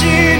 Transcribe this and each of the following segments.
ti.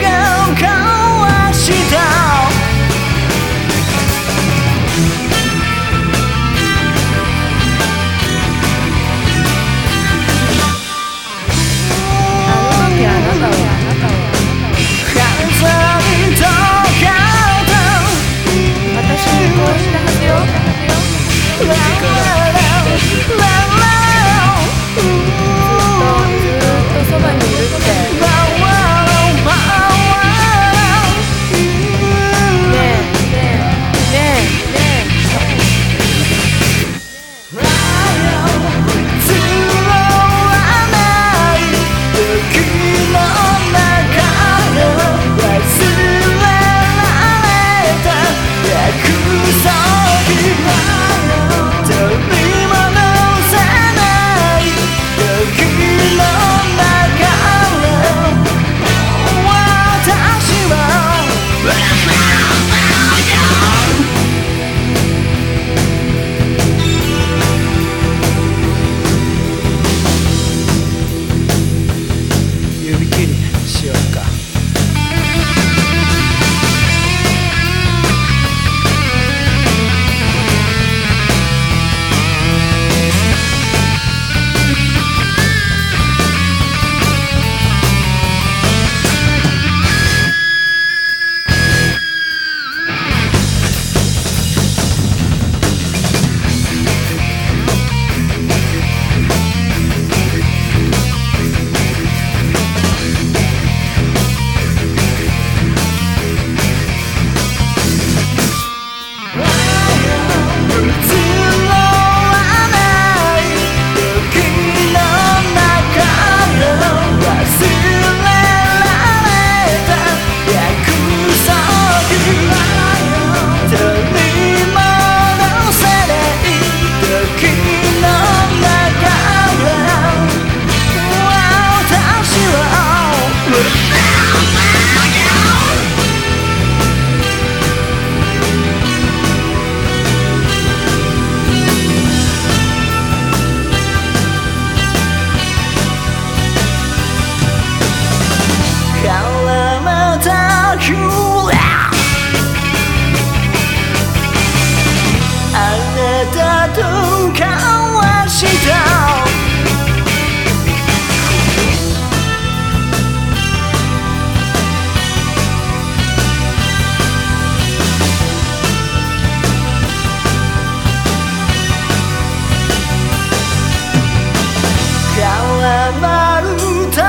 なる時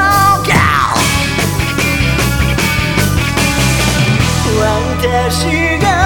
私が